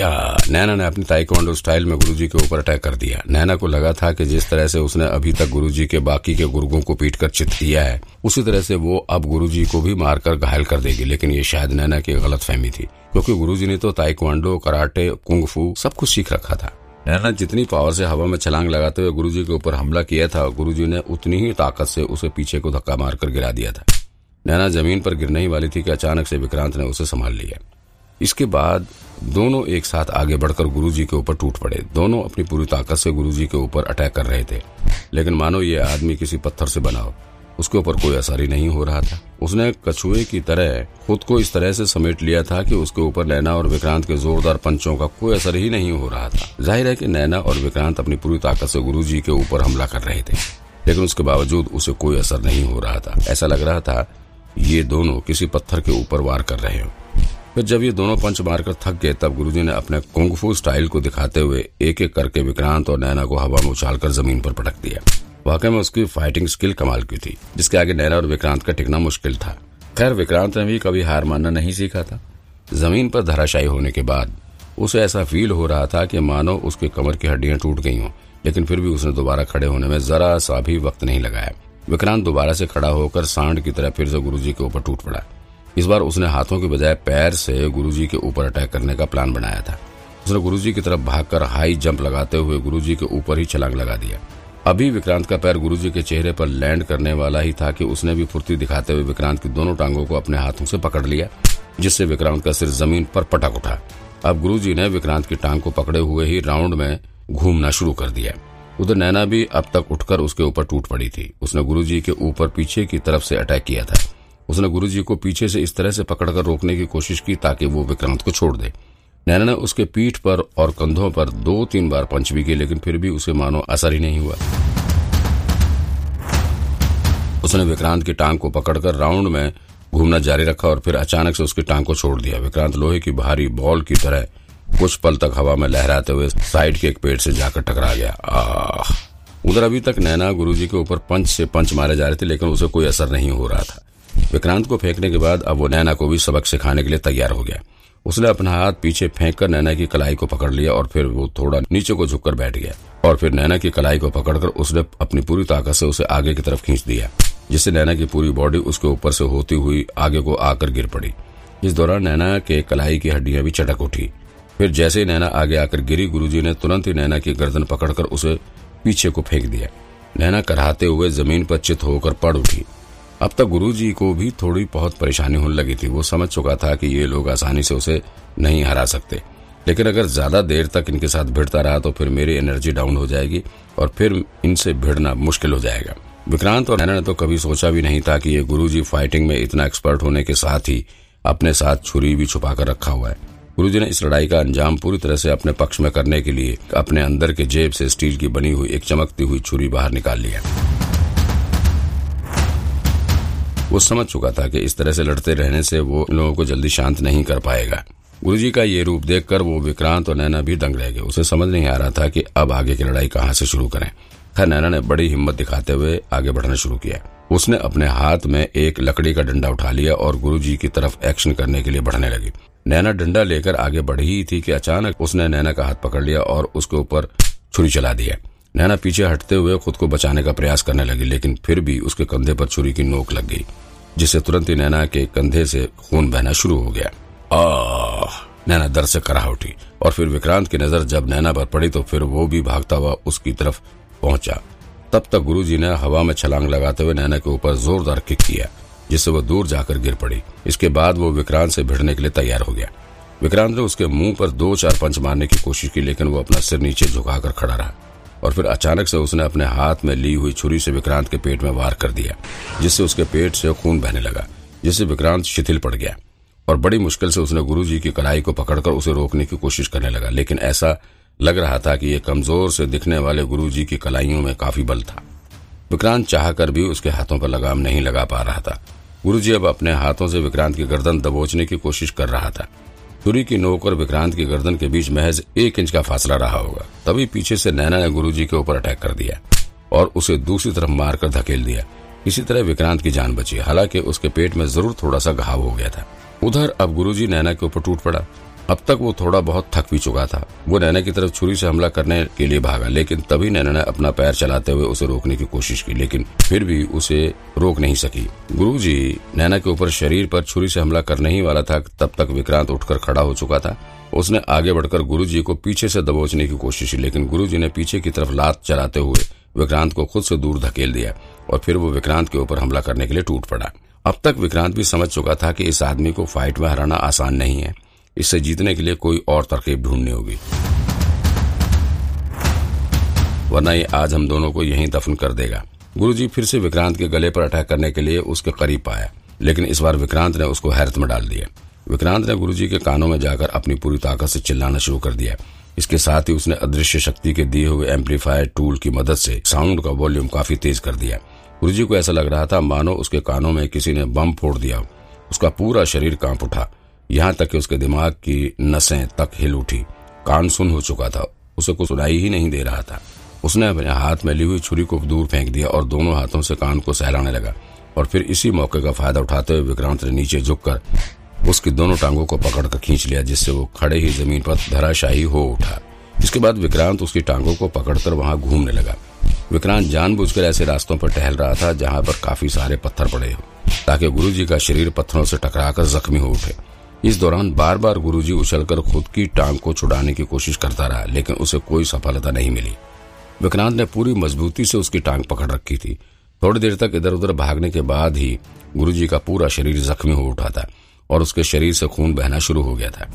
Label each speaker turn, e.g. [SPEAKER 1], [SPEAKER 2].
[SPEAKER 1] या नैना ने अपनी ताइक्वांडो स्टाइल में गुरुजी के ऊपर अटैक कर दिया। नैना को लगा था कि जिस तरह से उसने अभी तक गुरुजी के बाकी के गुर्गों को पीट कर चित किया है, उसी तरह से वो अब गुरुजी को भी मारकर घायल कर देगी, लेकिन ये शायद नैना की गलत फहमी थी, क्योंकि गुरुजी ने तो ताइक्वांडो, कराटे कुंग सब कुछ सीख रखा था। नैना जितनी पावर से हवा में छलांग लगाते हुए गुरुजी के ऊपर हमला किया था, गुरुजी ने उतनी ही ताकत से उसे पीछे को धक्का मारकर गिरा दिया था। नैना ज़मीन पर गिरने ही वाली थी कि अचानक से विक्रांत ने उसे संभाल लिया। इसके बाद दोनों एक साथ आगे बढ़कर गुरुजी के ऊपर टूट पड़े। दोनों अपनी पूरी ताकत से गुरुजी के ऊपर अटैक कर रहे थे। लेकिन मानो ये आदमी किसी पत्थर से बना हो। उसके ऊपर कोई असर ही नहीं हो रहा था। उसने कछुए की तरह खुद को इस तरह से समेट लिया था कि उसके ऊपर नैना और विक्रांत के जोरदार पंचों का कोई असर ही नहीं हो रहा था। ज़ाहिर है कि नैना और विक्रांत अपनी पूरी ताकत से गुरुजी के ऊपर हमला कर रहे थे। लेकिन उसके बावजूद उसे कोई असर नहीं हो रहा था। ऐसा लग रहा था, ये दोनों किसी पत्थर के ऊपर वार कर रहे हो। फिर जब ये दोनों पंच मारकर थक गए, तब गुरुजी ने अपने कुंगफू स्टाइल को दिखाते हुए एक एक करके विक्रांत और नैना को हवा में उछालकर ज़मीन पर पटक दिया। वाकई में उसकी फाइटिंग स्किल कमाल की थी, जिसके आगे नैना और विक्रांत का टिकना मुश्किल था। खैर, विक्रांत ने भी कभी हार मानना नहीं सीखा था। ज़मीन पर धराशायी होने के बाद उसे ऐसा फील हो रहा था कि मानो उसके कमर की हड्डियाँ टूट गई हों, लेकिन फिर भी उसने दोबारा खड़े होने में जरा सा भी वक्त नहीं लगाया। विक्रांत दोबारा से खड़ा होकर सांड की तरह फिर से गुरुजी के ऊपर टूट पड़ा। इस बार उसने हाथों के बजाय पैर से गुरुजी के ऊपर अटैक करने का प्लान बनाया था। उसने गुरुजी की तरफ़ भागकर हाई जंप लगाते हुए गुरुजी के ऊपर ही छलांग लगा दिया। अभी विक्रांत का पैर गुरुजी के चेहरे पर लैंड करने वाला ही था कि उसने भी फुर्ती दिखाते हुए विक्रांत की दोनों टांगों को अपने हाथों से पकड़ लिया, जिससे विक्रांत का सिर ज़मीन पर पटक उठा। अब गुरुजी ने विक्रांत की टांग को पकड़े हुए ही राउंड में घूमना शुरू कर दिया। उधर नैना भी अब तक उठकर उसके ऊपर टूट पड़ी थी। उसने गुरुजी के ऊपर पीछे की तरफ़ से अटैक किया था। उसने गुरुजी को पीछे से इस तरह से पकड़कर रोकने की कोशिश की ताकि वो विक्रांत को छोड़ दे। नैना ने उसके पीठ पर और कंधों पर दो तीन बार पंच भी किए, लेकिन फिर भी उसे मानो असर ही नहीं हुआ। उसने विक्रांत की टांग को पकड़कर राउंड में घूमना जारी रखा और फिर अचानक से उसकी टांग को छोड़ दिया। विक्रांत लोहे की भारी बॉल की तरह कुछ पल तक हवा में लहराते हुए साइड के एक पेड़ से जाकर टकरा गया। उधर अभी तक नैना गुरुजी के ऊपर पंच से पंच मारे जा रहे थे, लेकिन उसे कोई असर नहीं हो रहा था। विक्रांत को फेंकने के बाद अब वो नैना को भी सबक सिखाने के लिए तैयार हो गया। उसने अपना हाथ पीछे फेंक कर नैना की कलाई को पकड़ लिया और फिर वो थोड़ा नीचे को झुककर बैठ गया और फिर नैना की कलाई को पकड़कर उसने अपनी पूरी ताकत से उसे आगे की तरफ़ खींच दिया, जिससे नैना की पूरी बॉडी उसके ऊपर से होती हुई आगे को आकर गिर पड़ी। इस दौरान नैना के कलाई की हड्डियाँ भी चटक उठी। फिर जैसे ही नैना आगे आकर गिरी, गुरुजी ने तुरंत ही नैना की गर्दन पकड़कर उसे पीछे को फेंक दिया। नैना कराहते हुए ज़मीन पर चित होकर पड़ उठी। अब तक गुरुजी को भी थोड़ी बहुत परेशानी होने लगी थी। वो समझ चुका था कि ये लोग आसानी से उसे नहीं हरा सकते। लेकिन अगर ज़्यादा देर तक इनके साथ भिड़ता रहा तो फिर मेरी एनर्जी डाउन हो जाएगी और फिर इनसे भिड़ना मुश्किल हो जाएगा। विक्रांत और नैना ने तो कभी सोचा भी नहीं था कि ये गुरुजी फाइटिंग में इतना एक्सपर्ट होने के साथ ही अपने साथ छुरी भी छुपा कर रखा हुआ है। गुरुजी ने इस लड़ाई का अंजाम पूरी तरह से अपने पक्ष में करने के लिए अपने अंदर के जेब से स्टील की बनी हुई एक चमकती हुई छुरी बाहर निकाल लिया। वो समझ चुका था कि इस तरह से लड़ते रहने से वो लोगों को जल्दी शांत नहीं कर पाएगा। गुरुजी का ये रूप देखकर वो विक्रांत और नैना भी दंग रह गए। उसे समझ नहीं आ रहा था कि अब आगे की लड़ाई कहाँ से शुरू करें। खैर, नैना ने बड़ी हिम्मत दिखाते हुए आगे बढ़ना शुरू किया। उसने अपने हाथ में एक लकड़ी का डंडा उठा लिया और गुरुजी की तरफ़ एक्शन करने के लिए बढ़ने लगी। नैना डंडा लेकर आगे बढ़ी थी कि अचानक उसने नैना का हाथ पकड़ लिया और उसके ऊपर छुरी चला दिया। नैना पीछे हटते हुए खुद को बचाने का प्रयास करने लगी, लेकिन फिर भी उसके कंधे पर छुरी की नोक लग गई, जिससे तुरंत ही नैना के कंधे से खून बहना शुरू हो गया। आह! नैना दर्द से करा उठी और फिर विक्रांत की नज़र जब नैना पर पड़ी तो फिर वो भी भागता हुआ उसकी तरफ़ पहुँचा। तब तक गुरुजी ने हवा में छलांग लगाते हुए नैना के ऊपर जोरदार किक किया, जिससे वो दूर जाकर गिर पड़ी। इसके बाद वो विक्रांत से भिड़ने के लिए तैयार हो गया। विक्रांत ने उसके मुँह पर दो चार पंच मारने की कोशिश की, लेकिन वो अपना सिर नीचे झुकाकर खड़ा रहा। और फिर अचानक से उसने अपने हाथ में ली हुई छुरी से विक्रांत के पेट में वार कर दिया, जिससे उसके पेट से खून बहने लगा, जिससे विक्रांत शिथिल पड़ गया। और बड़ी मुश्किल से उसने गुरुजी की कलाई को पकड़कर उसे रोकने की कोशिश करने लगा, लेकिन ऐसा लग रहा था कि ये कमज़ोर से दिखने वाले गुरु जी की कलाइयों में काफ़ी बल था। विक्रांत चाहकर भी उसके हाथों पर लगाम नहीं लगा पा रहा था। गुरुजी अब अपने हाथों से विक्रांत की गर्दन दबोचने की कोशिश कर रहा था। छुरी की नोक और विक्रांत की गर्दन के बीच महज एक इंच का फासला रहा होगा। तभी पीछे से नैना ने गुरुजी के ऊपर अटैक कर दिया और उसे दूसरी तरफ़ मारकर धकेल दिया। इसी तरह विक्रांत की जान बची। हालाँकि उसके पेट में ज़रूर थोड़ा सा घाव हो गया था। उधर अब गुरुजी नैना के ऊपर टूट पड़ा। अब तक वो थोड़ा बहुत थक भी चुका था। वो नैना की तरफ़ छुरी से हमला करने के लिए भागा, लेकिन तभी नैना ने अपना पैर चलाते हुए उसे रोकने की कोशिश की, लेकिन फिर भी उसे रोक नहीं सकी। गुरुजी, नैना के ऊपर शरीर पर छुरी से हमला करने ही वाला था, तब तक विक्रांत उठकर खड़ा हो चुका था। उसने आगे बढ़कर गुरुजी को पीछे से दबोचने की कोशिश की, लेकिन गुरुजी ने पीछे की तरफ़ लात चलाते हुए विक्रांत को खुद से दूर धकेल दिया और फिर वो विक्रांत के ऊपर हमला करने के लिए टूट पड़ा। अब तक विक्रांत भी समझ चुका था कि इस आदमी को फाइट में हराना आसान नहीं है। इससे जीतने के लिए कोई और तरकीब ढूंढनी होगी। वरना ये आज हम दोनों को यहीं दफन कर देगा। गुरुजी फिर से विक्रांत के गले पर अटैक करने के लिए उसके करीब आया, लेकिन इस बार विक्रांत ने उसको हैरत में डाल दिया। विक्रांत ने गुरुजी के कानों में जाकर अपनी पूरी ताकत से चिल्लाना शुरू कर दिया। इसके साथ ही उसने अदृश्य शक्ति के दिए हुए एम्पलीफायर टूल की मदद से साउंड का वॉल्यूम काफ़ी तेज कर दिया। गुरुजी को ऐसा लग रहा था, मानो उसके कानों में किसी ने बम फोड़ दिया उसका पूरा शरीर काँप उठा। यहाँ तक कि उसके दिमाग की नसें तक हिल उठी। कान सुन हो चुका था। उसे कुछ सुनाई ही नहीं दे रहा था। उसने अपने हाथ में ली हुई छुरी को दूर फेंक दिया और दोनों हाथों से कान को सहलाने लगा और फिर इसी मौके का फ़ायदा उठाते हुए विक्रांत ने नीचे झुककर उसकी दोनों टांगों को पकड़कर खींच लिया, जिससे वो खड़े ही ज़मीन पर धराशाही हो उठा। इसके बाद विक्रांत उसकी टांगों को पकड़कर वहाँ घूमने लगा। विक्रांत जानबूझकर ऐसे रास्तों पर टहल रहा था, जहाँ पर काफ़ी सारे पत्थर पड़े हो, ताकि गुरुजी का शरीर पत्थरों से टकराकर जख्मी हो उठे। इस दौरान बार बार गुरुजी उछलकर खुद की टांग को छुड़ाने की कोशिश करता रहा, लेकिन उसे कोई सफलता नहीं मिली। विक्रांत ने पूरी मजबूती से उसकी टांग पकड़ रखी थी। थोड़ी देर तक इधर उधर भागने के बाद ही गुरुजी का पूरा शरीर जख्मी हो उठा था और उसके शरीर से खून बहना शुरू हो गया था।